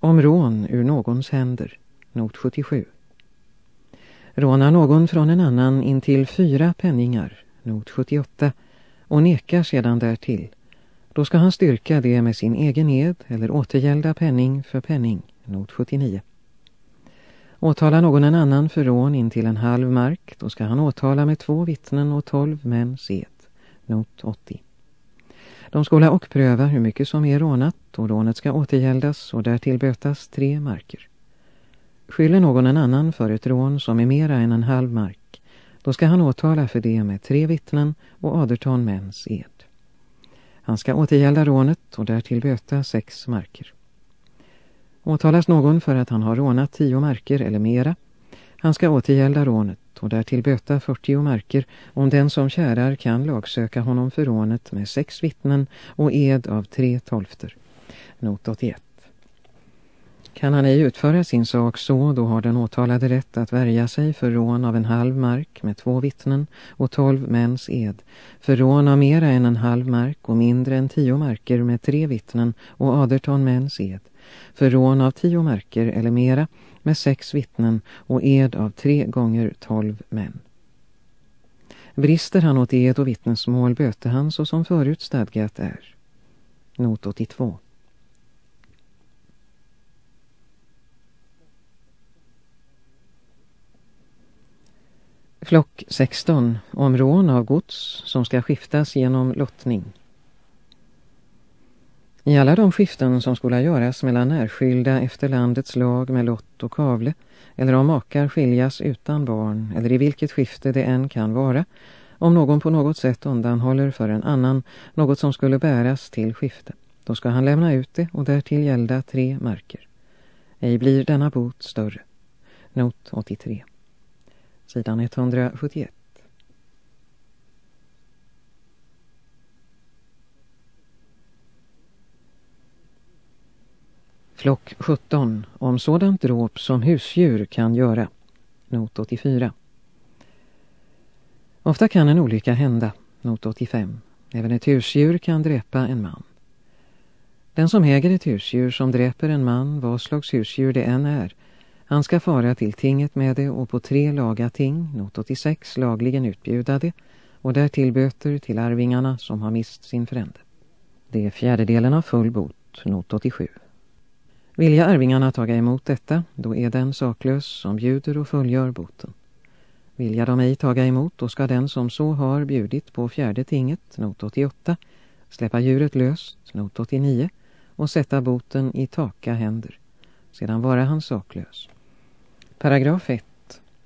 Om rån ur någons händer, not 77. Rånar någon från en annan in till fyra penningar, not 78, och nekar sedan därtill, då ska han styrka det med sin egen ed eller återgälda penning för penning, not 79. Åtala någon en annan för rån in till en halv mark, då ska han åtala med två vittnen och tolv mäns ed, not 80. De skola och pröva hur mycket som är rånat och rånet ska återgäldas och därtill bötas tre marker. Skyller någon en annan för ett rån som är mera än en halv mark, då ska han åtala för det med tre vittnen och aderton mäns ed. Han ska återgälda rånet och därtill böta sex marker. Åtalas någon för att han har rånat tio marker eller mera, han ska återgälda rånet och därtill böta 40 marker om den som kärar kan lagsöka honom för rånet med sex vittnen och ed av tre tolfter. Not 81. Kan han ej utföra sin sak så, då har den åtalade rätt att värja sig för rån av en halv mark med två vittnen och tolv mäns ed, för rån av mera än en halv mark och mindre än tio marker med tre vittnen och aderton mäns ed, för rån av tio marker eller mera med sex vittnen och ed av tre gånger tolv män. Brister han åt ed och vittnesmål böter han så som förut stadgat är. Not 82. Flock 16. Om rån av gods som ska skiftas genom lottning. I alla de skiften som skulle göras mellan närskilda efter landets lag med lott och kavle, eller om makar skiljas utan barn, eller i vilket skifte det än kan vara, om någon på något sätt undanhåller för en annan något som skulle bäras till skifte, då ska han lämna ut det och därtill gälda tre marker. Ej blir denna bot större. Not 83. Sidan 171. Flock 17. Om sådant dråp som husdjur kan göra. Not 84. Ofta kan en olycka hända. Not 85. Även ett husdjur kan dräpa en man. Den som äger ett husdjur som dräper en man, vad slags husdjur det än är, han ska fara till tinget med det och på tre laga ting, not 86, lagligen utbjuda det och därtill böter till arvingarna som har mist sin frände. Det är fjärdedelen av full bot, not 87. Vilja arvingarna taga emot detta, då är den saklös som bjuder och fullgör boten. Vilja de ej taga emot, då ska den som så har bjudit på fjärde tinget, not 88, släppa djuret löst, not 89, och sätta boten i taka händer. Sedan vara han saklös. Paragraf 1.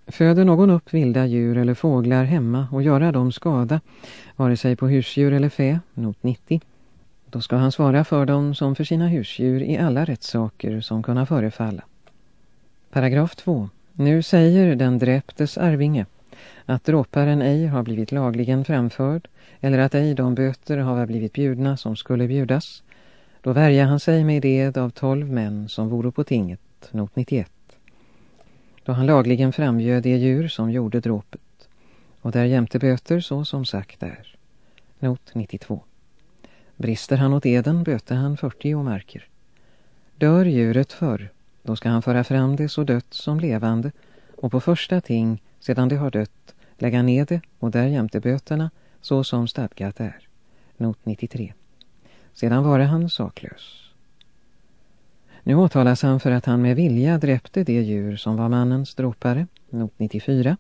Föder någon upp vilda djur eller fåglar hemma och göra dem skada, vare sig på husdjur eller fä, not 90, då ska han svara för dem som för sina husdjur i alla rättssaker som kunna förefalla. Paragraf 2. Nu säger den dräptes arvinge att dråparen ej har blivit lagligen framförd eller att ej de böter har blivit bjudna som skulle bjudas. Då värjar han sig med ed av tolv män som vore på tinget, not 91. Då han lagligen frambjöd det djur som gjorde dråpet och där jämte böter så som sagt är. Not 92. Brister han åt eden böter han 40 marker. Dör djuret förr, då ska han föra fram det så dött som levande och på första ting, sedan det har dött, lägga ned det och därjämte böterna så som stadgat är. Not 93. Sedan var han saklös. Nu åtalas han för att han med vilja dräpte det djur som var mannens dråpare, not 94.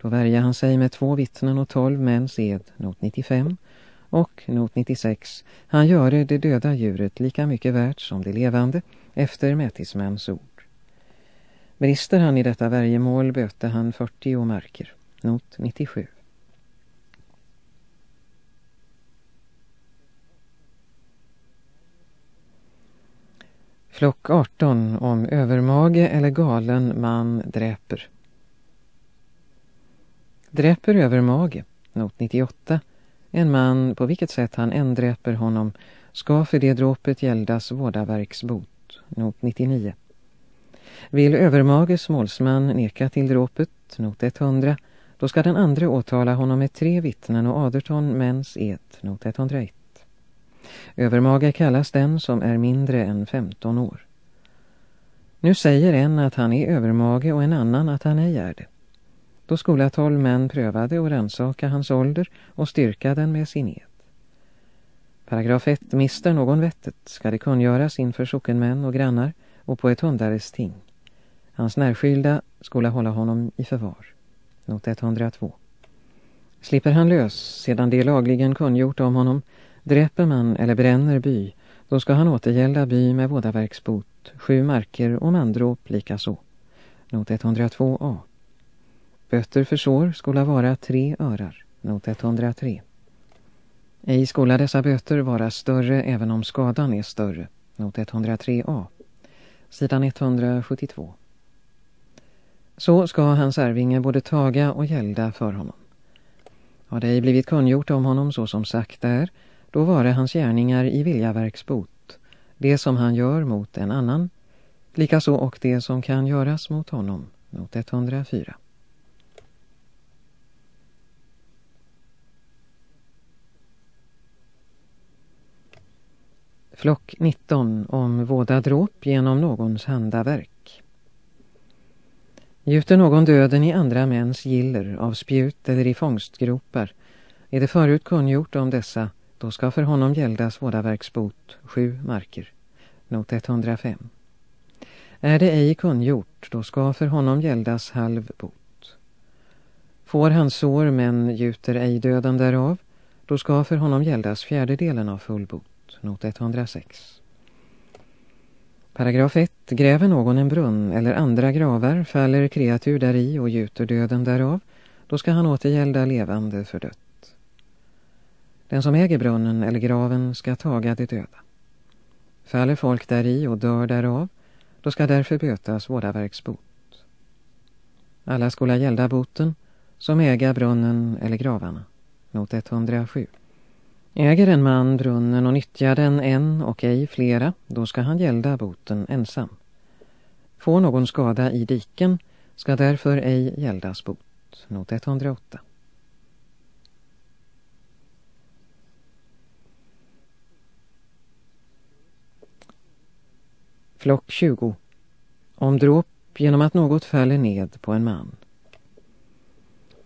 Då värjer han sig med två vittnen och tolv mäns ed, not 95- och not 96, han gör det döda djuret lika mycket värt som det levande efter mätismäns ord. Brister han i detta värjemål böte han 40 marker. Not 97. Flock 18 om övermage eller galen man dräper. Dräper övermage, not 98, en man, på vilket sätt han än dräper honom, ska för det dråpet gäldas vårdaverksbot, not 99. Vill övermages målsman neka till dråpet, not 100, då ska den andra åtala honom med tre vittnen och aderton mäns et, not 101. Övermage kallas den som är mindre än 15 år. Nu säger en att han är övermage och en annan att han ej är det. Då skola tolv män prövade och rensaka hans ålder och styrka den med sin ed. Paragraf 1. Mister någon vettet ska det kungöras inför sockenmän och grannar och på ett hundares ting. Hans närskylda skola hålla honom i förvar. Not 102. Slipper han lös sedan det lagligen kungjort om honom, dräper man eller bränner by, då ska han återgälda by med vådaverksbot, sju marker och mandråp lika så. Not 102a. Böter för sår skola vara tre örar. Not 103. Ej skola dessa böter vara större även om skadan är större. Not 103a. Sidan 172. Så ska hans arvinge både taga och gälda för honom. Har det ej blivit kungjort om honom så som sagt är, då vare hans gärningar i viljaverksbot, det som han gör mot en annan, likaså och det som kan göras mot honom, not 104. Flock 19 om våda dråp genom någons handaverk. Gjuter någon döden i andra mäns giller av spjut eller i fångstgropar är det förut kungjort om dessa då ska för honom gäldas vådaverksbot sju marker. Not 105. Är det ej kungjort då ska för honom gäldas halv bot. Får han sår men gjuter ej döden därav då ska för honom gäldas fjärdedelen av full bot not 106. Paragraf 1. Gräver någon en brunn eller andra gravar faller kreatur däri och gjuter döden därav, då ska han återgälda levande för dött. Den som äger brunnen eller graven ska taga det döda. Faller folk däri och dör därav, då ska därför bötas vårdaverksbot. Alla skola gälda boten som äga brunnen eller gravarna. Not 107. Äger en man brunnen och nyttjar den en och ej flera, då ska han gälda boten ensam. Får någon skada i diken ska därför ej gäldas bot. Not 108. Flock 20. Om dråp genom att något faller ned på en man.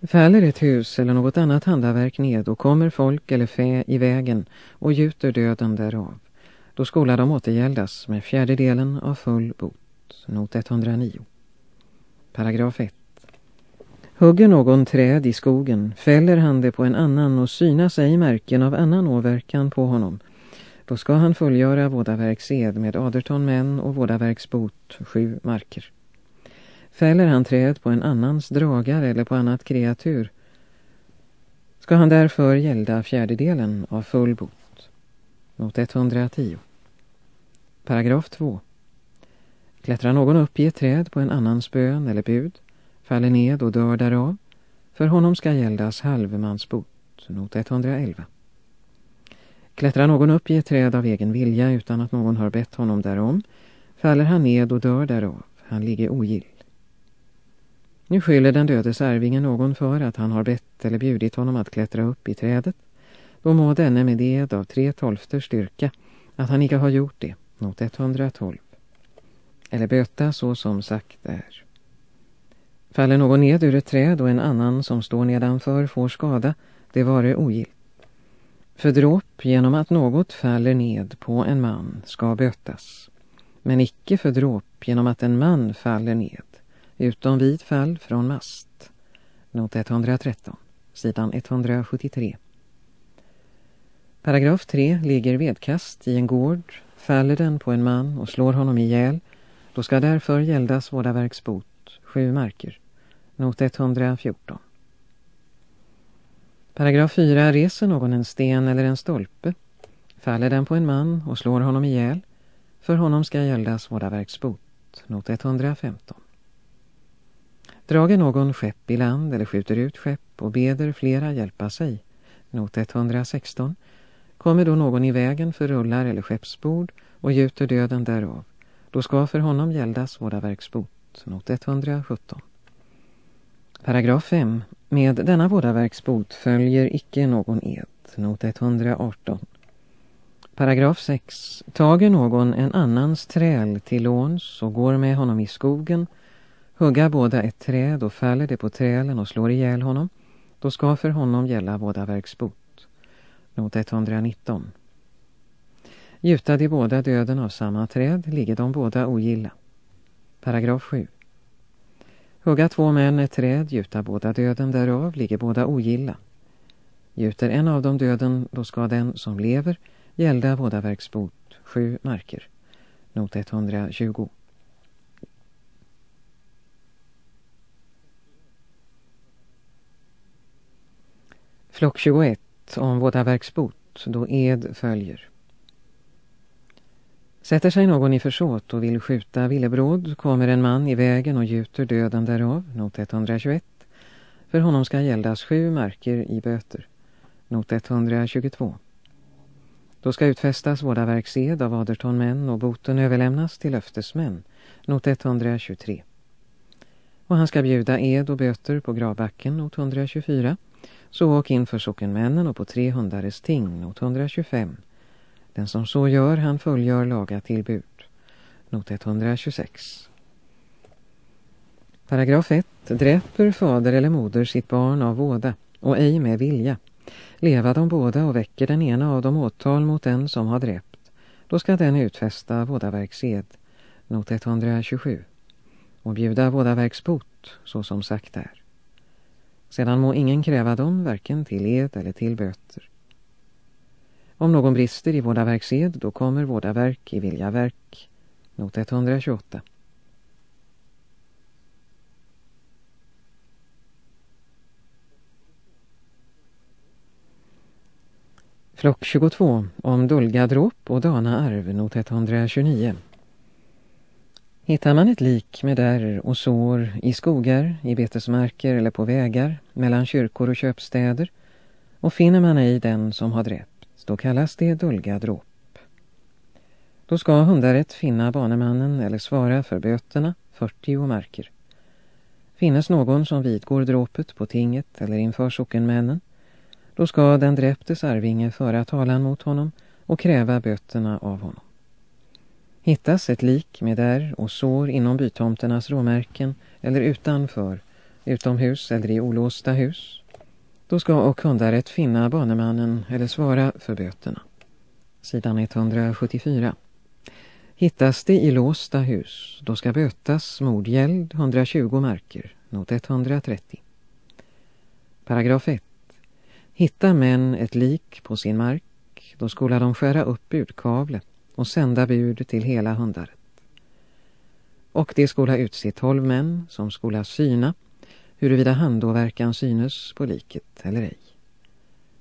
Faller ett hus eller något annat handaverk ned och kommer folk eller fä i vägen och gjuter döden därav, då skola de återgäldas med fjärdedelen av full bot. Not 109. Paragraf 1. Hugger någon träd i skogen, fäller han det på en annan och synas ej märken av annan åverkan på honom, då ska han fullgöra vådaverksed med aderton män och vådaverksbot sju marker. Fäller han träd på en annans dragar eller på annat kreatur ska han därför gälda fjärdedelen av full bot. Not 110. Paragraf 2. Klättrar någon upp i ett träd på en annans bön eller bud, faller ned och dör därav, för honom ska gäldas halvmansbot. Not 111. Klättrar någon upp i ett träd av egen vilja utan att någon har bett honom därom, faller han ned och dör därav, han ligger ogill. Nu skyller den dödes arvingen någon för att han har bett eller bjudit honom att klättra upp i trädet. Då må denne med det av tre tolfter styrka att han icke har gjort det, not 112. Eller böta så som sagt är. Faller någon ned ur ett träd och en annan som står nedanför får skada, det vare ogilt. För dråp genom att något faller ned på en man ska bötas, men icke för dråp genom att en man faller ned utom vid fall från mast. Not 113, sidan 173. Paragraf 3 ligger vedkast i en gård, faller den på en man och slår honom ihjäl, då ska därför gäldas vårdaverksbot, sju marker. Not 114. Paragraf 4 reser någon en sten eller en stolpe, faller den på en man och slår honom ihjäl, för honom ska gäldas vårdaverksbot. Not 115. Drager någon skepp i land eller skjuter ut skepp och beder flera hjälpa sig, not 116, kommer då någon i vägen för rullar eller skeppsbord och gjuter döden därav, då ska för honom gäldas vårdaverksbot, not 117. Paragraf 5. Med denna vårdaverksbot följer icke någon ed, not 118. Paragraf 6. Tager någon en annans träl till låns och går med honom i skogen, hugga båda ett träd och faller det på trälen och slår ihjäl honom, då ska för honom gälla båda verksbot. Not 119. Gjuta de båda döden av samma träd ligger de båda ogilla. Paragraf 7. Hugga två män ett träd, gjuta båda döden därav, ligger båda ogilla. Gjuter en av dem döden, då ska den som lever gälda båda verksbot, sju marker. Not 120. Flock 21 om vådaverksbot, då ed följer. Sätter sig någon i försåt och vill skjuta villebråd kommer en man i vägen och gjuter döden därav, not 121. För honom ska gäldas sju marker i böter, not 122. Då ska utfästas vådaverksed av adertonmän och boten överlämnas till löftesmän, not 123. Och han ska bjuda ed och böter på gravbacken, not 124. Så åk in för sockenmännen och på tre hundares ting, not 125. Den som så gör, han fullgör laga tillbud. Not 126. Paragraf 1. Dräper fader eller moder sitt barn av våda och ej med vilja. Leva de båda och väcker den ena av dem åtal mot den som har dräpt. Då ska den utfästa vådaverksed. Not 127. Och bjuda vådaverksbot, så som sagt är. Sedan må ingen kräva dem varken till ed eller till böter. Om någon brister i vårdaverksed då kommer vårdaverk i viljaverk. Not 128. Flock 22 om dulgadråp och dana arv. not 129. Hittar man ett lik med där och sår i skogar, i betesmarker eller på vägar, mellan kyrkor och köpstäder och finner man ej den som har dräpt då kallas det dulgadråp. Då ska hundaret finna banemannen eller svara för böterna 40 marker. Finnes någon som vidgår dråpet på tinget eller inför sockenmännen, då ska den dräptes arvinge föra talan mot honom och kräva böterna av honom. Hittas ett lik med där och sår inom bytomternas råmärken eller utanför, utomhus eller i olåsta hus, då ska och hundaret finna banemannen eller svara för böterna. Sidan 174. Hittas det i låsta hus, då ska bötas mordgäld 120 marker, not 130. Paragraf 1. Hitta män ett lik på sin mark, då skola de skära upp budkavlet och sända bud till hela hundaret. Och det skola utse tolv män som skola syna huruvida handåverkan synes på liket eller ej.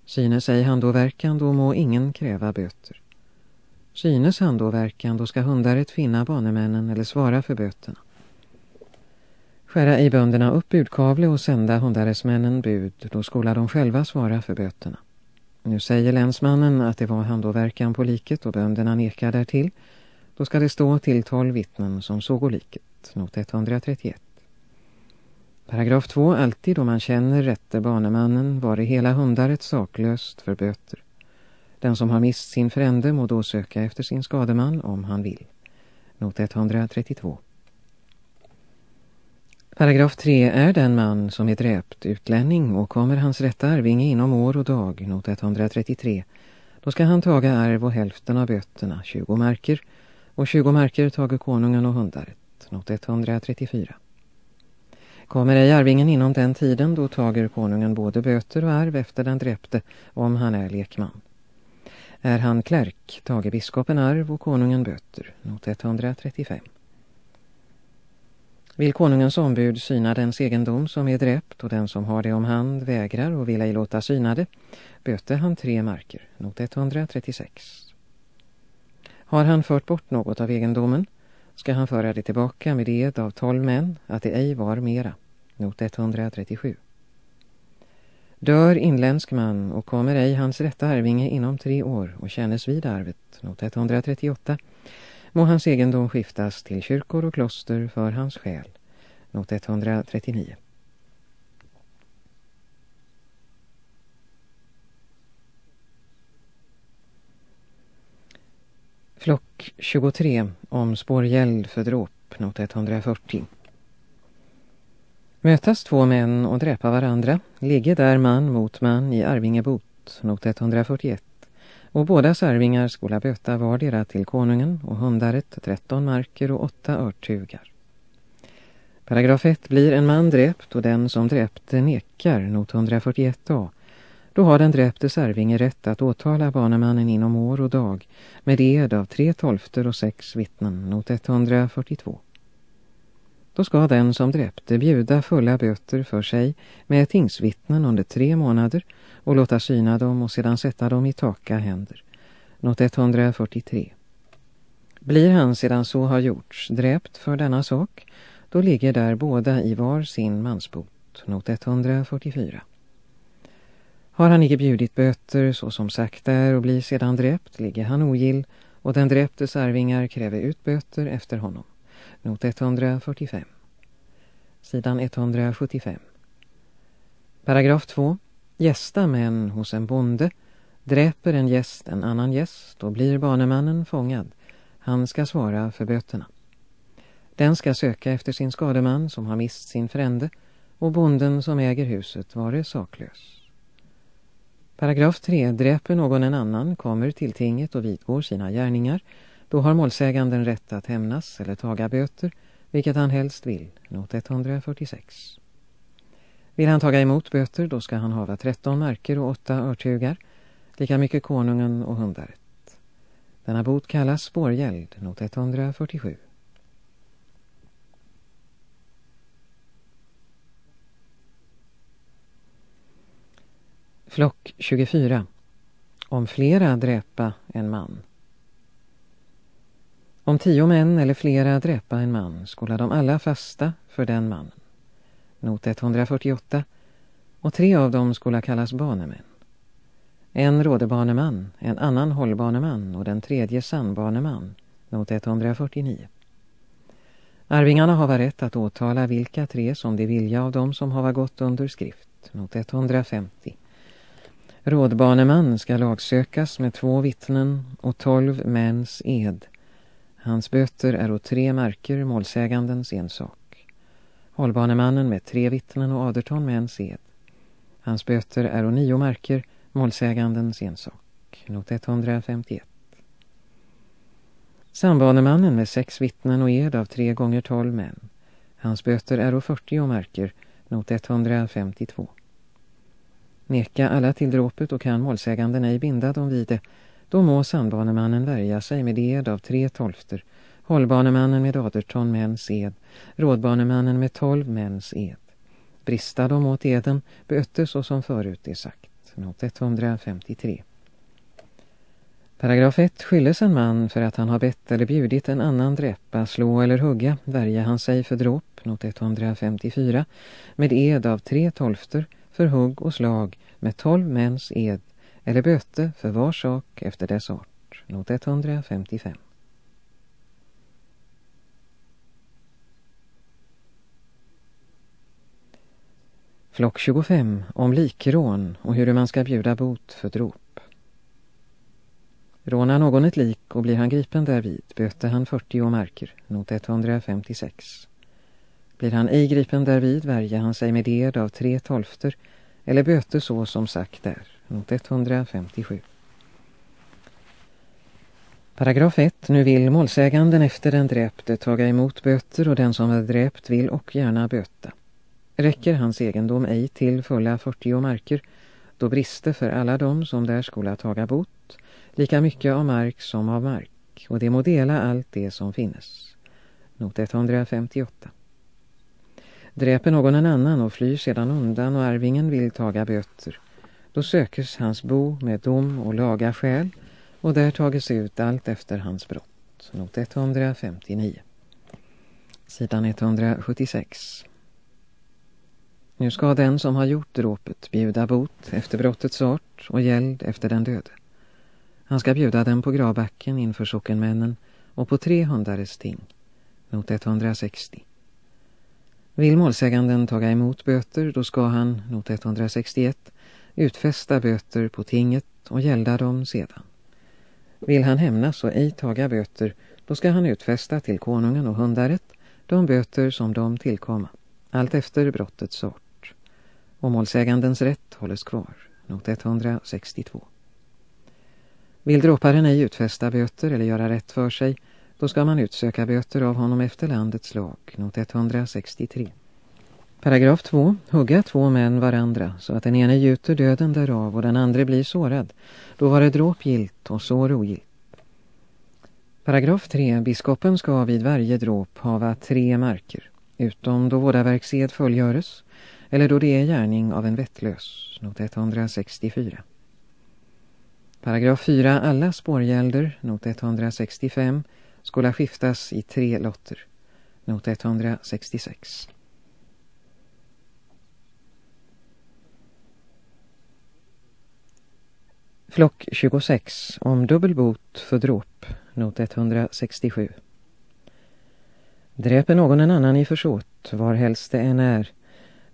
Synes ej handåverkan, då må ingen kräva böter. Synes handåverkan, då ska hundaret finna banemännen eller svara för böterna. Skära i bönderna upp budkavle och sända hundaresmännen bud, då skola de själva svara för böterna. Nu säger länsmannen att det var handåverkan på liket och bönderna nekar därtill. Då ska det stå till tolv vittnen som såg liket, not 131. Paragraf 2. Alltid om man känner rätte banemannen var det hela hundaret saklöst för böter. Den som har mist sin frände må då söka efter sin skademan om han vill. Not 132. Paragraf 3 är den man som är dräpt utlänning och kommer hans rätta arvinge inom år och dag, not 133. Då ska han taga arv och hälften av böterna, 20 marker, och 20 marker tager konungen och hundaret, not 134. Kommer ej arvingen inom den tiden då tager konungen både böter och arv efter den dräpte om han är lekman. Är han klärk tager biskopen arv och konungen böter, not 135. Vill konungens ombud syna dens egendom som är dräpt och den som har det om hand vägrar och vill ej låta syna det, böter han tre marker, not 136. Har han fört bort något av egendomen ska han föra det tillbaka med ed av tolv män att det ej var mera. Not 137. Dör inländsk man och kommer ej hans rätta arvinge inom tre år och kännes vid arvet, not 138, må hans egendom skiftas till kyrkor och kloster för hans själ, not 139. Flock 23 om spårgäld för dråp, not 140. Mötas två män och dräpa varandra, ligger där man mot man i Arvingebot, not 141. Och båda särvingar skola böta vardera till konungen och hundaret, 13 marker och åtta örtugar. Paragraf 1 blir en man dräpt och den som dräpte nekar, not 141a, då har den dräpte Särvinge rätt att åtala banemannen inom år och dag med ed av tre tolfter och sex vittnen, not 142. Då ska den som dräpte bjuda fulla böter för sig med tingsvittnen under tre månader och låta syna dem och sedan sätta dem i taka händer. Not 143. Blir han sedan så har gjorts dräpt för denna sak, då ligger där båda i var sin mansbot. Not 144. Har han icke bjudit böter så som sagt är och blir sedan dräpt ligger han ogill och den dräptes arvingar kräver ut böter efter honom. Not 145. Sidan 175. Paragraf 2. Gästa män hos en bonde dräper en gäst en annan gäst och blir banemannen fångad. Han ska svara för böterna. Den ska söka efter sin skademan som har mist sin frände och bonden som äger huset vare saklös. Paragraf 3. Dräper någon en annan, kommer till tinget och vidgår sina gärningar. Då har målsäganden rätt att hämnas eller taga böter, vilket han helst vill. Not 146. Vill han taga emot böter, då ska han hava 13 marker och åtta örtugar, lika mycket konungen och hundaret. Denna bot kallas spårgäld, not 147. Flock 24. Om flera dräpa en man. Om tio män eller flera dräpa en man skulle de alla fasta för den mannen. Not 148. Och tre av dem skulle kallas banemän. En rådebaneman, en annan hållbaneman och den tredje sandbaneman. Not 149. Arvingarna har rätt att åtala vilka tre som de vilja av dem som har gått under skrift. Not 150. Rådbaneman ska lagsökas med två vittnen och tolv mäns ed. Hans böter är åt tre marker målsägandens ensak. Hållbanemannen med tre vittnen och aderton mäns ed. Hans böter är och nio marker målsägandens ensak. Not 151. Sambanemannen med sex vittnen och ed av tre gånger tolv män. Hans böter är och 40 marker. Not 152. Neka alla till dråpet och kan målsäganden ej binda dem vid det. Då må sandbanemannen värja sig med ed av tre tolfter, hållbanemannen med aderton mäns ed, rådbanemannen med tolv mäns ed. Brista de åt eden, böter så som förut är sagt. Not 153. Paragraf 1. Skylles en man för att han har bett eller bjudit en annan dräpa, slå eller hugga, värja han sig för dråp, not 154, med ed av tre tolfter, för hugg och slag med tolv mäns ed eller böte för var sak efter dess art. Not 155. Flock 25 om likrån och hur man ska bjuda bot för drop. Rånar någon ett lik och blir han gripen därvid böter han 40 marker, not 156. Blir han ej gripen därvid värjer han sig med ed av tre tolfter eller böter så som sagt är, not 157. Paragraf 1. Nu vill målsäganden efter den dräpte taga emot böter och den som är dräpt vill och gärna böta. Räcker hans egendom ej till fulla 40 marker, då brister för alla dem som där skola taga bot, lika mycket av mark som av mark, och det må dela allt det som finnes. Not 158. Dräper någon en annan och flyr sedan undan och arvingen vill taga böter. Då sökes hans bo med dom och laga skäl och där tages ut allt efter hans brott. Not 159. Sidan 176. Nu ska den som har gjort dråpet bjuda bot efter brottets art och gäld efter den döde. Han ska bjuda den på gravbacken inför sockenmännen och på tre hundares ting. Not 160. Vill målsäganden taga emot böter då ska han, not 161, utfästa böter på tinget och gälda dem sedan. Vill han hämnas och ej taga böter, då ska han utfästa till konungen och hundaret de böter som de tillkomma, allt efter brottets sort Och målsägandens rätt hålles kvar, not 162. Vill dråparen ej utfästa böter eller göra rätt för sig, då ska man utsöka böter av honom efter landets lag, not 163. Paragraf 2. Hugga två män varandra så att den ene gjuter döden därav och den andra blir sårad. Då var det dråp gilt och sår ogilt. Paragraf 3. Biskopen ska vid varje dråp hava tre marker, utom då vårdaverksed fullgöres, eller då det är gärning av en vettlös, not 164. Paragraf 4. Alla spårgälder, not 165, skulle skiftas i tre lotter, not 166. Flock 26 om dubbelbot för dråp, not 167. Dräper någon en annan i försåt, var helst det än är,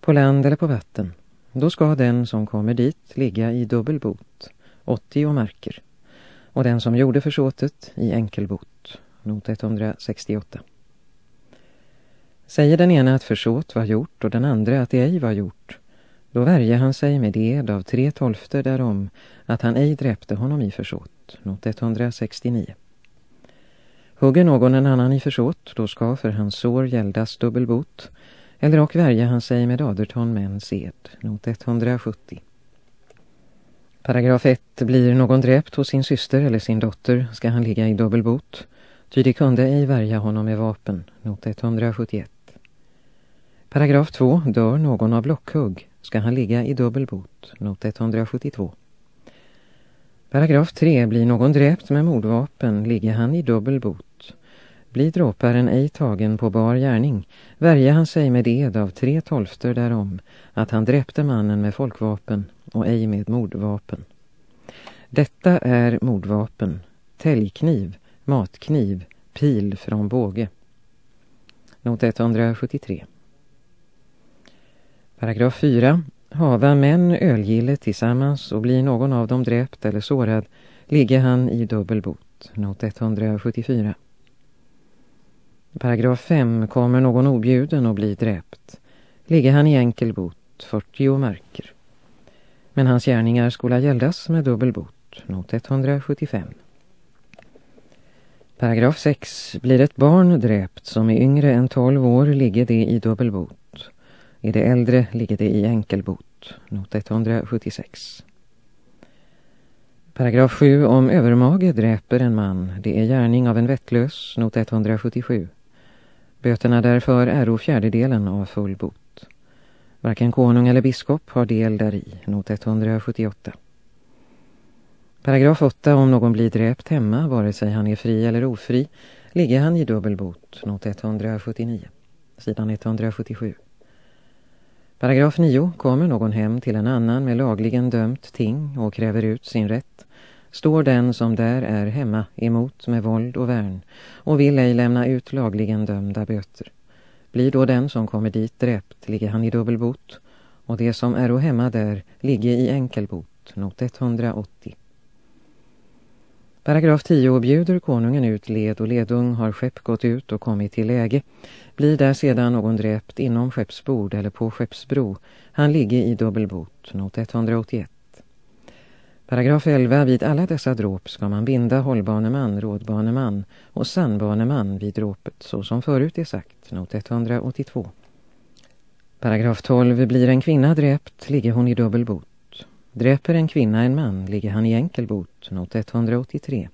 på land eller på vatten, då ska den som kommer dit ligga i dubbelbot, 80 marker, och den som gjorde försåtet i enkelbot, not 168. Säger den ena att försåt var gjort och den andra att det ej var gjort, då värjer han sig med ed av tre tolfter därom att han ej dräpte honom i försåt, not 169. Hugger någon en annan i försåt, då ska för hans sår gäldas dubbelbot, eller och värja han sig med aderton män sed, not 170. Paragraf 1. Blir någon dräpt hos sin syster eller sin dotter ska han ligga i dubbelbot, ty de kunde ej värja honom med vapen, not 171. Paragraf 2. Dör någon av blockhugg ska han ligga i dubbelbot, not 172. Paragraf 3. Blir någon dräpt med mordvapen ligger han i dubbelbot. Blir dråparen ej tagen på bar gärning värje han sig med ed av tre tolfter därom att han dräpte mannen med folkvapen och ej med mordvapen. Detta är mordvapen, täljkniv, matkniv, pil från båge. Not 173. Paragraf 4. Hava män ölgille tillsammans och blir någon av dem dräpt eller sårad ligger han i dubbelbot. Not 174. Paragraf 5. Kommer någon objuden och blir dräpt ligger han i enkelbot, 40 marker. Men hans gärningar skola gäldas med dubbelbot. Not 175. Paragraf 6. Blir ett barn dräpt som är yngre än 12 år ligger det i dubbelbot. Är det äldre ligger det i enkelbot, not 176. Paragraf 7 om övermage dräper en man, det är gärning av en vettlös, not 177. Böterna därför är fjärdedelen av full bot. Varken konung eller biskop har del däri, not 178. Paragraf 8 om någon blir dräpt hemma, vare sig han är fri eller ofri, ligger han i dubbelbot, not 179. Sidan 177. Paragraf 9. Kommer någon hem till en annan med lagligen dömt ting och kräver ut sin rätt, står den som där är hemma emot med våld och värn och vill ej lämna ut lagligen dömda böter. Blir då den som kommer dit dräpt ligger han i dubbelbot och det som är och hemma där ligger i enkelbot, not 180. Paragraf 10 bjuder konungen ut led och ledung har skepp gått ut och kommit till läge. Blir där sedan någon dräpt inom skeppsbord eller på skeppsbro, han ligger i dubbelbot, not 181. Paragraf 11. Vid alla dessa dråp ska man binda hållbaneman, rådbaneman och sandbaneman vid dråpet, så som förut är sagt, not 182. Paragraf 12. Blir en kvinna dräpt, ligger hon i dubbelbot. Dräper en kvinna en man ligger han i enkelbot, not 183.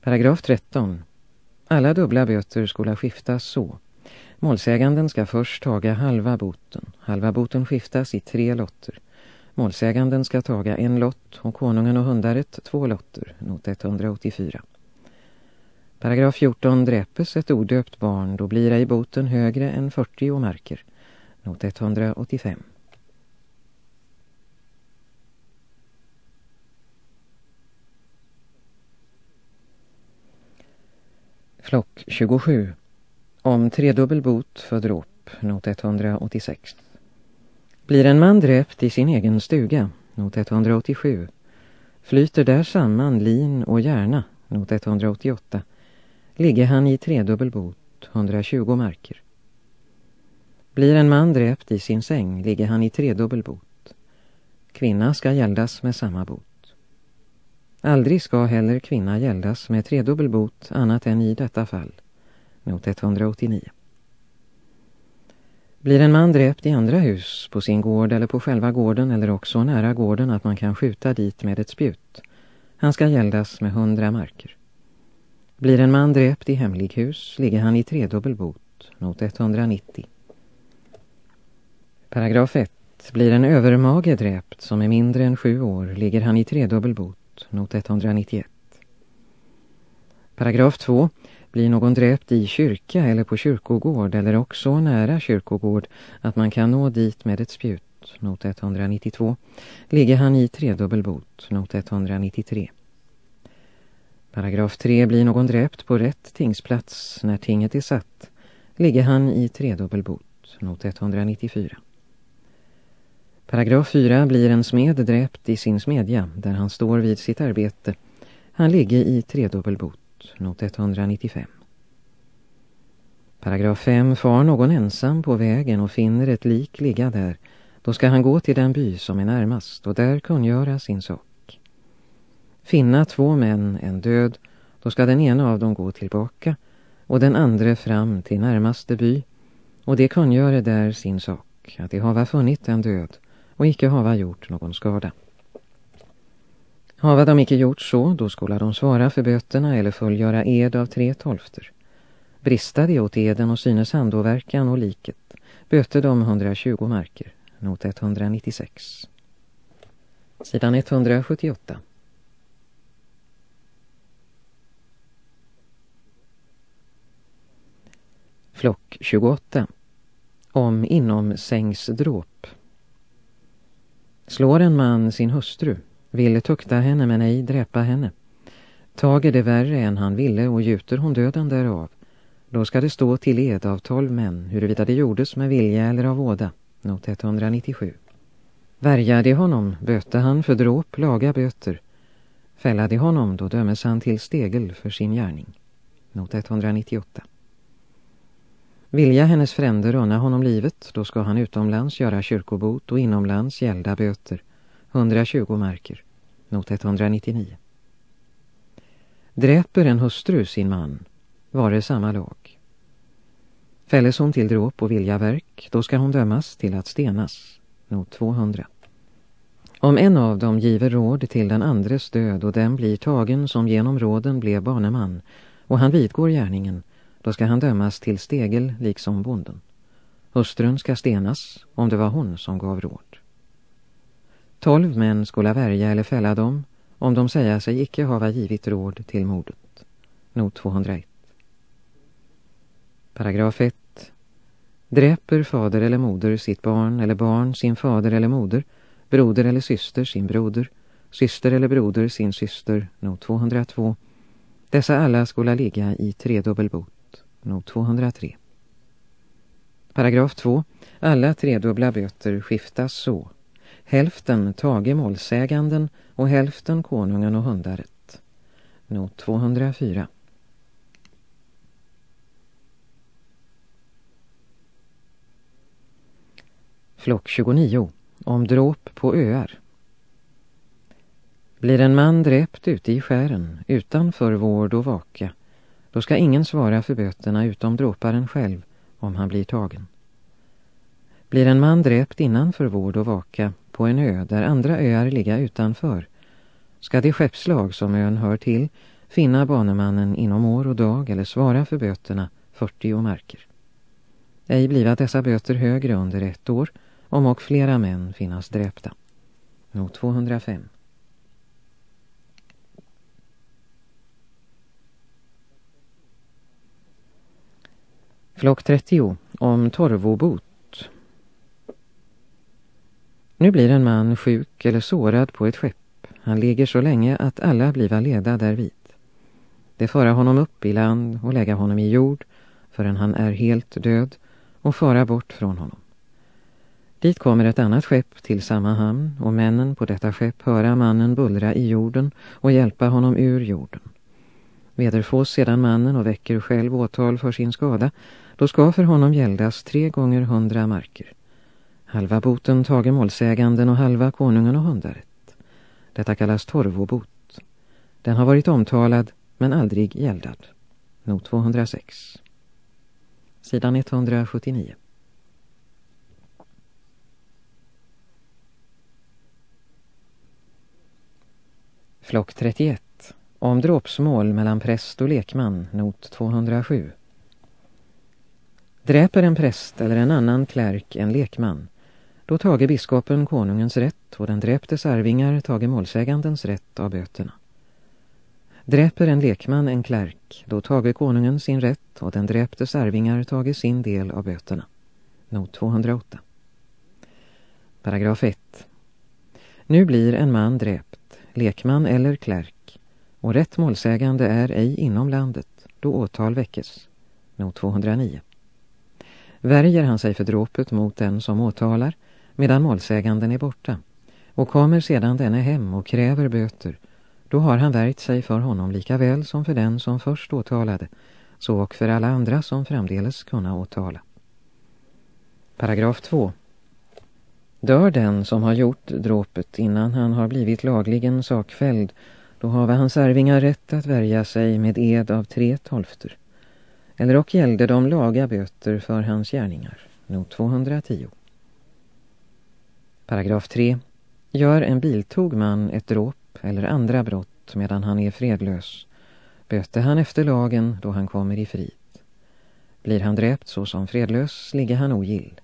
Paragraf 13. Alla dubbla böter skola skiftas så. Målsäganden ska först taga halva boten. Halva boten skiftas i tre lotter. Målsäganden ska taga en lott och konungen och hundaret två lotter, not 184. Paragraf 14. Dräpes ett odöpt barn, då blir ej boten högre än 40 marker, not 185. Flock 27. Om tredubbel bot för dråp, not 186. Blir en man dräpt i sin egen stuga, not 187. Flyter där samman lin och hjärna, not 188, ligger han i tredubbel bot, 120 marker. Blir en man dräpt i sin säng ligger han i tredubbel bot. Kvinna ska gäldas med samma bot. Aldrig ska heller kvinna gäldas med tredubbel bot annat än i detta fall, not 189. Blir en man dräpt i andra hus, på sin gård eller på själva gården eller också nära gården att man kan skjuta dit med ett spjut, han ska gäldas med hundra marker. Blir en man dräpt i hemlig hus ligger han i tredubbel bot, not 190. Paragraf 1. Blir en övermage dräpt som är mindre än sju år ligger han i tredubbel bot, not 191. Paragraf 2. Blir någon dräpt i kyrka eller på kyrkogård eller också nära kyrkogård att man kan nå dit med ett spjut, not 192, ligger han i tredubbel bot, not 193. Paragraf 3 blir någon dräpt på rätt tingsplats när tinget är satt, ligger han i tredubbel bot, not 194. Paragraf 4 blir en smed dräpt i sin smedja där han står vid sitt arbete. Han ligger i tredubbel bot, not 195. Paragraf 5 far någon ensam på vägen och finner ett lik ligga där. Då ska han gå till den by som är närmast och där kungöra sin sak. Finna två män, en död, då ska den ena av dem gå tillbaka och den andra fram till närmaste by och det kungöre där sin sak, att de hava funnit en död och icke hava gjort någon skada. Hava de icke gjort så, då skulle de svara för böterna eller fullgöra ed av tre tolfter. Brista de åt eden och synes handåverkan och liket, böter de 120 marker, not 196. Sidan 178. Flock 28. Om inom sängsdråp. Slår en man sin hustru, vill tukta henne men ej dräpa henne. Tager det värre än han ville och gjuter hon döden därav. Då ska det stå till ed av tolv män huruvida det gjordes med vilja eller av åda. Not 197. Värja de honom, böte han för dråp, laga böter. Fälla de honom, då dömes han till stegel för sin gärning. Not 198. Vilja hennes fränder unna honom livet, då ska han utomlands göra kyrkobot och inomlands gälda böter. 120 marker. Not 199. Dräper en hustru sin man, var det samma lag. Fälles hon till dråp och viljaverk, då ska hon dömas till att stenas. Not 200. Om en av dem giver råd till den andres död och den blir tagen som genom råden blev barneman och han vidgår gärningen, då ska han dömas till stegel liksom bonden. Hustrun ska stenas om det var hon som gav råd. Tolv män skulle värja eller fälla dem om de säger sig icke hava givit råd till mordet. Not 201. Paragraf 1. Dräper fader eller moder sitt barn eller barn sin fader eller moder, broder eller syster sin broder, syster eller broder sin syster, not 202. Dessa alla skulle ligga i tredubbelbot not 203. Paragraf 2. Alla tredubbla böter skiftas så. Hälften tage målsäganden och hälften konungen och hundaret. Not 204. Flock 29. Om dråp på öar. Blir en man dräpt ute i skären utanför vård och vaka då ska ingen svara för böterna utom dråparen själv om han blir tagen. Blir en man dräpt innanför vård och vaka på en ö där andra öar ligga utanför ska det skeppslag som ön hör till finna banemannen inom år och dag eller svara för böterna 40 marker. Ej bliva dessa böter högre under ett år om och flera män finnas dräpta. Not 205. Flock 30 om torvobot. Nu blir en man sjuk eller sårad på ett skepp. Han ligger så länge att alla bliva leda därvid. Det föra honom upp i land och lägga honom i jord förrän han är helt död och föra bort från honom. Dit kommer ett annat skepp till samma hamn och männen på detta skepp höra mannen bullra i jorden och hjälpa honom ur jorden. Vederfås sedan mannen och väcker själv åtal för sin skada, då ska för honom gäldas tre gånger hundra marker. Halva boten tager målsäganden och halva konungen och hundaret. Detta kallas torvobot. Den har varit omtalad men aldrig gäldad. Not 206. Sidan 179. Flock 31. Om dråpsmål mellan präst och lekman, not 207. Dräper en präst eller en annan klärk en lekman, då tager biskopen konungens rätt och den dräptes arvingar tager målsägandens rätt av böterna. Dräper en lekman en klärk, då tager konungen sin rätt och den dräptes arvingar tager sin del av böterna. Not 208. Paragraf 1. Nu blir en man dräpt, lekman eller klärk, och rätt målsägande är ej inom landet, då åtal väckes. Not 209. Värjer han sig för dråpet mot den som åtalar, medan målsäganden är borta, och kommer sedan denne hem och kräver böter, då har han värjt sig för honom lika väl som för den som först åtalade, så och för alla andra som framdeles kunna åtala. Paragraf 2. Dör den som har gjort dråpet innan han har blivit lagligen sakfälld, då har hans arvingar rätt att värja sig med ed av tre tolfter. Eller och gällde de laga böter för hans gärningar. Not 210. Paragraf 3. Gör en biltog man ett dråp eller andra brott medan han är fredlös, böter han efter lagen då han kommer i frid. Blir han dräpt så som fredlös ligger han ogill.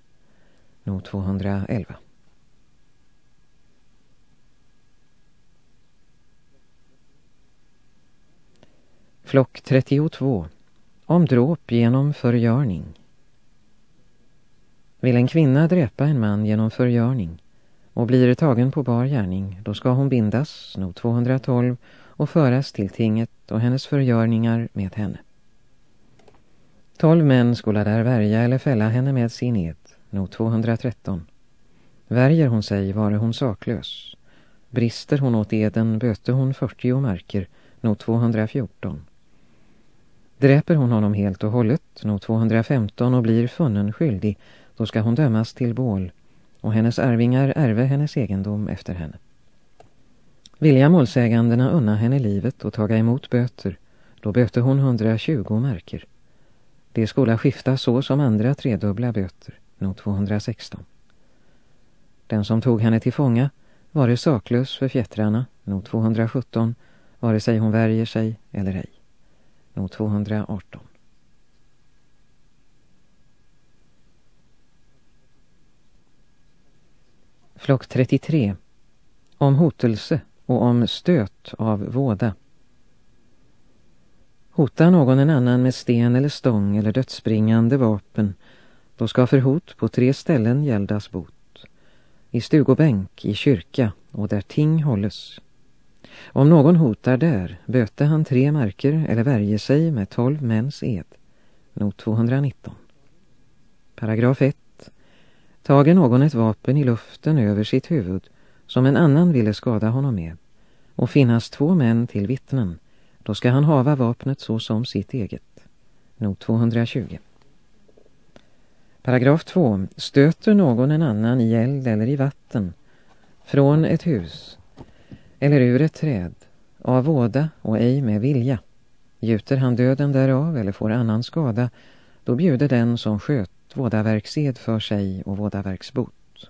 Not 211. Flock 32. Om dråp genom förgörning. Vill en kvinna dräpa en man genom förgörning och blir tagen på bar gärning, då ska hon bindas, not 212, och föras till tinget och hennes förgörningar med henne. Tolv män skulle där värja eller fälla henne med sin ed, not 213. Värjer hon sig vare hon saklös. Brister hon åt eden böter hon 40 marker, not 214. Dräper hon honom helt och hållet, not 215, och blir funnen skyldig, då ska hon dömas till bål, och hennes arvingar ärve hennes egendom efter henne. Vilja målsägandena unna henne livet och taga emot böter, då böter hon 120 marker. Det skulle skifta så som andra tredubbla böter, not 216. Den som tog henne till fånga var det saklös för fjättrarna, not 217, vare sig hon värjer sig eller ej. Not 218. Flock 33. Om hotelse och om stöt av våda. Hotar någon en annan med sten eller stång eller dödsbringande vapen, då ska för hot på tre ställen gäldas bot. I stugobänk, i kyrka och där ting hålles. Om någon hotar där, böter han tre marker eller värjer sig med tolv mäns ed. Not 219. Paragraf 1. Tager någon ett vapen i luften över sitt huvud som en annan ville skada honom med och finnas två män till vittnen, då ska han hava vapnet så som sitt eget. Not 220. Paragraf 2. Stöter någon en annan i eld eller i vatten från ett hus eller ur ett träd av våda och ej med vilja. Gjuter han döden därav eller får annan skada, då bjuder den som sköt vådaverksed för sig och vådaverksbot.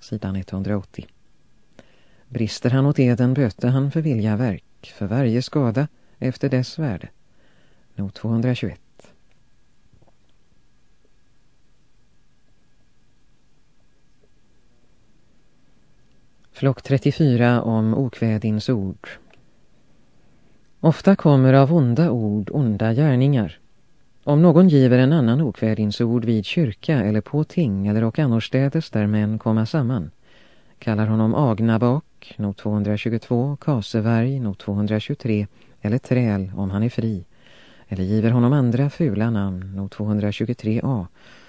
Sidan 180. Brister han åt eden böter han för viljaverk för varje skada efter dess värde. Not 221. Flock 34 om okvädins ord. Ofta kommer av onda ord onda gärningar. Om någon giver en annan okvädinsord vid kyrka eller på ting eller och annorstädes där män komma samman, kallar honom Agnabak, not 222, Kasevarg, not 223, eller Träl om han är fri, eller giver honom andra fula namn, not 223a,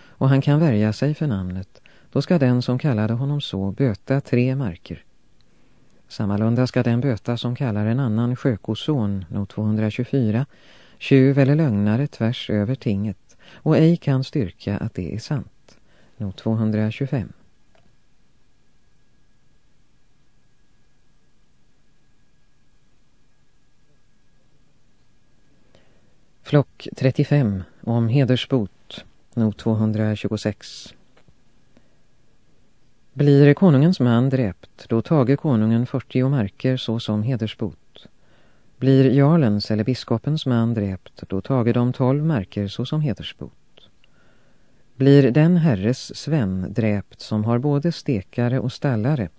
och han kan värja sig för namnet, då ska den som kallade honom så böta tre marker. Sammalunda ska den böta som kallar en annan sjökoson, not 224, tjuv eller lögnare tvärs över tinget och ej kan styrka att det är sant, not 225. Flock 35 om hedersbot, not 226. Blir konungens man dräpt, då tager konungen 40 marker såsom hedersbot. Blir jarlens eller biskopens man dräpt, då tager de 12 marker såsom hedersbot. Blir den herres sven dräpt som har både stekare och stallare,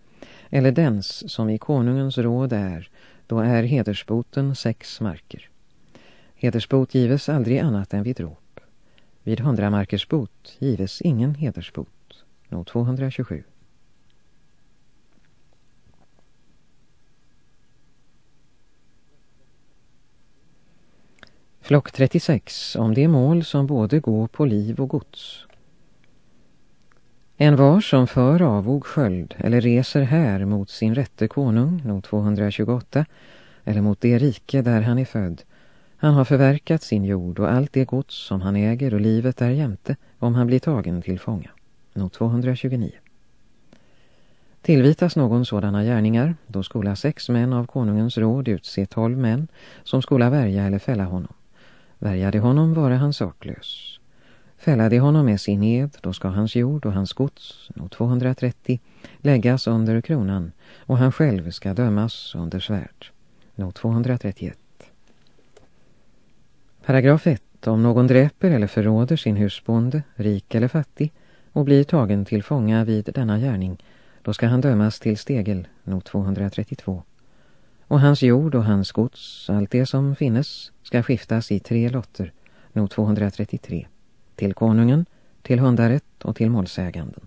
eller dens som i konungens råd är, då är hedersboten sex marker. Hedersbot gives aldrig annat än vid dråp. Vid hundramarkersbot gives ingen hedersbot. Not 227. Flock 36 om det mål som både går på liv och gods. En var som för avog sköld eller reser här mot sin rätte konung, not 228, eller mot det rike där han är född, han har förverkat sin jord och allt det gods som han äger och livet där jämte om han blir tagen till fånga. Not 229. Tillvitas någon sådana gärningar, då skola sex män av konungens råd utse tolv män som skola värja eller fälla honom. Värja de honom vare han saklös. Fälla de honom med sin ed, då ska hans jord och hans gods, not 230, läggas under kronan och han själv ska dömas under svärd. Not 231. Paragraf 1. Om någon dräper eller förråder sin husbonde, rik eller fattig, och blir tagen till fånga vid denna gärning, då ska han dömas till stegel, not 232. Och hans jord och hans gods, allt det som finnes, ska skiftas i tre lotter, not 233, till konungen, till hundaret och till målsäganden.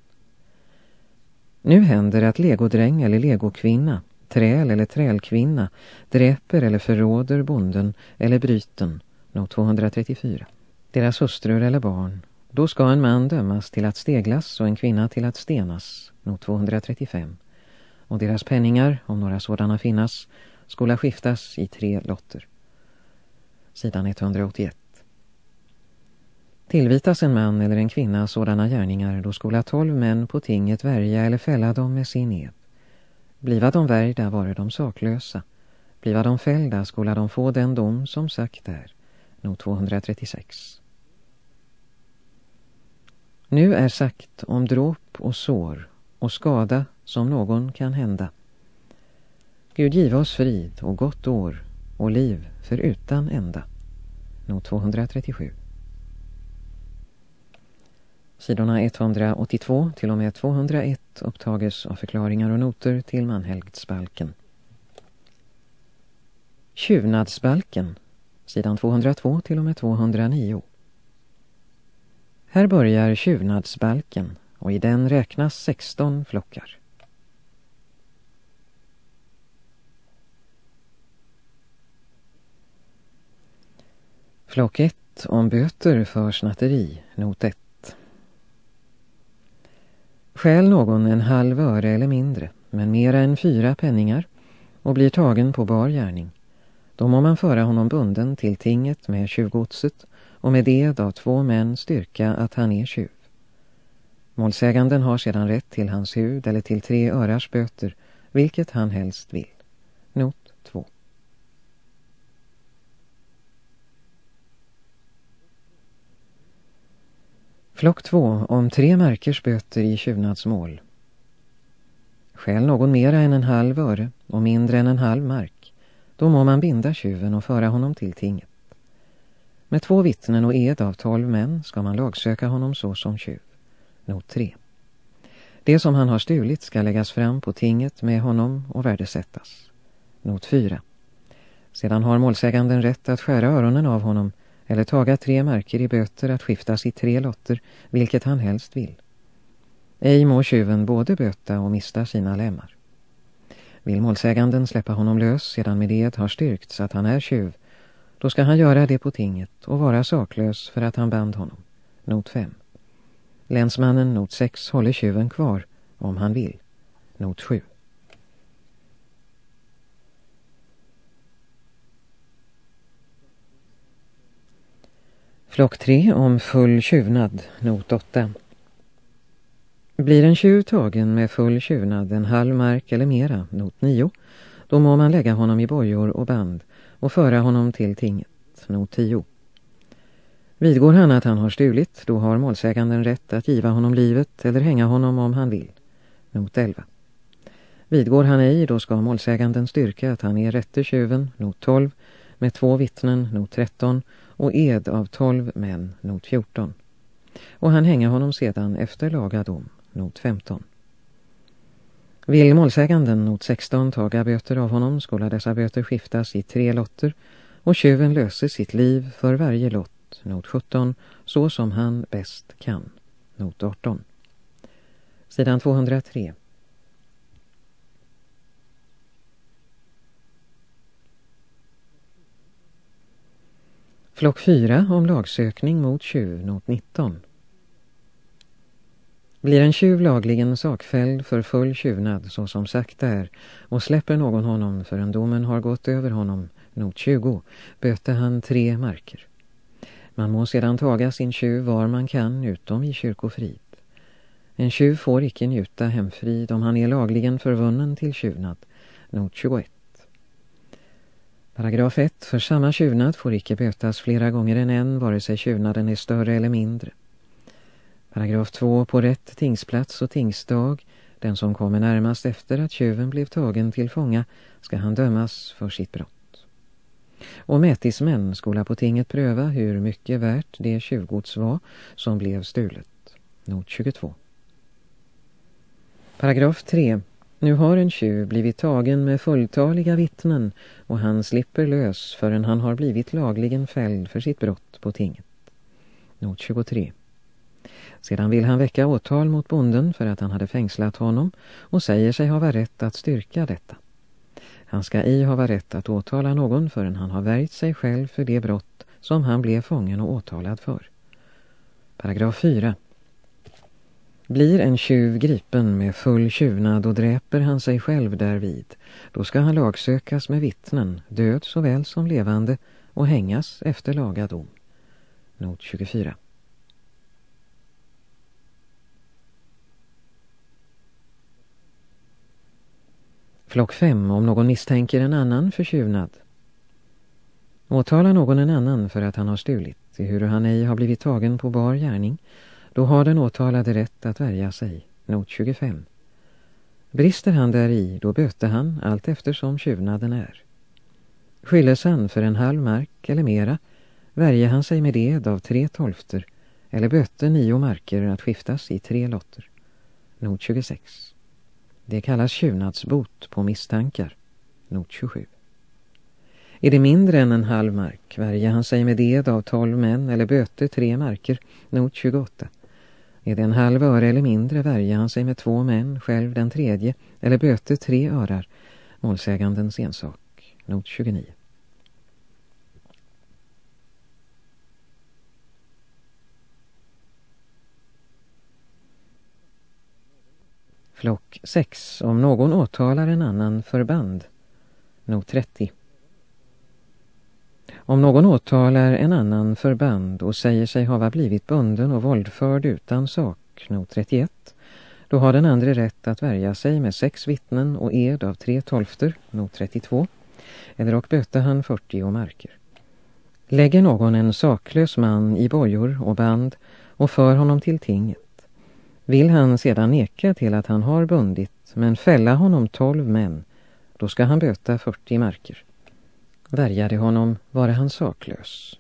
Nu händer att legodräng eller legokvinna, träl eller trälkvinna, dräper eller förråder bonden eller bryten, not 234. Deras hustrur eller barn. Då ska en man dömas till att steglas och en kvinna till att stenas, not 235. Och deras penningar, om några sådana finnas, skola skiftas i tre lotter. Sidan 181. Tillvitas en man eller en kvinna sådana gärningar, då skola tolv män på tinget värja eller fälla dem med sin ed. Bliva de värjda vare de saklösa. Bliva de fällda skola de få den dom som sagt är not 236. Nu är sagt om dråp och sår och skada som någon kan hända. Gud give oss frid och gott år och liv för utan ända. Not 237. Sidorna 182 till och med 201 upptages av förklaringar och noter till manhelgdsbalken. Tjuvnadsbalken sidan 202 till och med 209. Här börjar tjuvnadsbalken och i den räknas 16 flockar. Flock 1 om böter för snatteri, not 1. Skäl någon en halv öre eller mindre, men mera än fyra penningar och blir tagen på bar gärning då må man föra honom bunden till tinget med tjuvgodset och med det av två män styrka att han är tjuv. Målsäganden har sedan rätt till hans hud eller till tre örars böter, vilket han helst vill. Not 2. Flock 2 om tre markers böter i tjuvnadsmål. Skäl någon mera än en halv öre och mindre än en halv mark då må man binda tjuven och föra honom till tinget. Med två vittnen och ed av tolv män ska man lagsöka honom så som tjuv. Not 3. Det som han har stulit ska läggas fram på tinget med honom och värdesättas. Not 4. Sedan har målsäganden rätt att skära öronen av honom eller taga tre marker i böter att skiftas i tre lotter, vilket han helst vill. Ej må tjuven både böta och mista sina lemmar. Vill målsäganden släppa honom lös sedan med det har styrkts att han är tjuv, då ska han göra det på tinget och vara saklös för att han band honom. Not 5. Länsmannen not 6 håller tjuven kvar om han vill. Not 7. Flock 3 om full tjuvnad, not 8. Blir en tjuv tagen med full tjuvnad en halv mark eller mera, not 9, då må man lägga honom i bojor och band och föra honom till tinget, not 10. Vidgår han att han har stulit, då har målsäganden rätt att giva honom livet eller hänga honom om han vill, not 11. Vidgår han ej, då ska målsäganden styrka att han är rätte tjuven, not 12, med två vittnen, not 13, och ed av 12 män, not 14. Och han hänga honom sedan efter laga dom, not 15. Vill målsäganden, not 16, taga böter av honom skulle dessa böter skiftas i tre lotter och tjuven löser sitt liv för varje lott, not 17, så som han bäst kan, not 18. Sidan 203. Flock 4 om lagsökning mot tjuv, not 19. Blir en tjuv lagligen sakfälld för full tjuvnad så som sagt är och släpper någon honom förrän domen har gått över honom, not 20, böter han tre marker. Man må sedan taga sin tjuv var man kan utom i kyrkofrid. En tjuv får icke njuta hemfrid om han är lagligen förvunnen till tjuvnad, not 21. Paragraf 1. För samma tjuvnad får icke bötas flera gånger än en, vare sig tjuvnaden är större eller mindre. Paragraf 2. På rätt tingsplats och tingsdag, den som kommer närmast efter att tjuven blev tagen till fånga, ska han dömas för sitt brott. Och mätismän skola på tinget pröva hur mycket värt det tjuvgods var som blev stulet. Not 22. Paragraf 3. Nu har en tjuv blivit tagen med fulltaliga vittnen och han slipper lös förrän han har blivit lagligen fälld för sitt brott på tinget. Not 23. Sedan vill han väcka åtal mot bonden för att han hade fängslat honom och säger sig ha rätt att styrka detta. Han ska ej ha rätt att åtala någon förrän han har värjt sig själv för det brott som han blev fången och åtalad för. Paragraf 4. Blir en tjuv gripen med full tjuvnad och dräper han sig själv därvid, då ska han lagsökas med vittnen, död såväl som levande, och hängas efter laga dom. Not 24. Flock 5 om någon misstänker en annan för tjuvnad. Åtala någon en annan för att han har stulit, ehuru han ej har blivit tagen på bar gärning, då har den åtalade rätt att värja sig, not 25. Brister han där i, då böter han allt eftersom tjuvnaden är. Skylles han för en halv mark eller mera, värjer han sig med ed av tre tolfter eller böter nio marker att skiftas i tre lotter. Not 26. Det kallas tjuvnadsbot på misstankar. Not 27. Är det mindre än en halv mark värjer han sig med ed av tolv män eller böter tre marker. Not 28. Är det en halv öre eller mindre värjer han sig med två män, själv den tredje, eller böter tre örar, målsägandens ensak. Not 29. Flock 6. Om någon åtalar en annan förband. Not 30. Om någon åtalar en annan förband och säger sig hava blivit bunden och våldförd utan sak, not 31, då har den andra rätt att värja sig med sex vittnen och ed av tre tolfter, not 32, eller och böta han 40 och marker. Lägger någon en saklös man i bojor och band och för honom till tinget, vill han sedan neka till att han har bundit men fälla honom tolv män, då ska han böta 40 marker. Värjade honom, vare han saklös.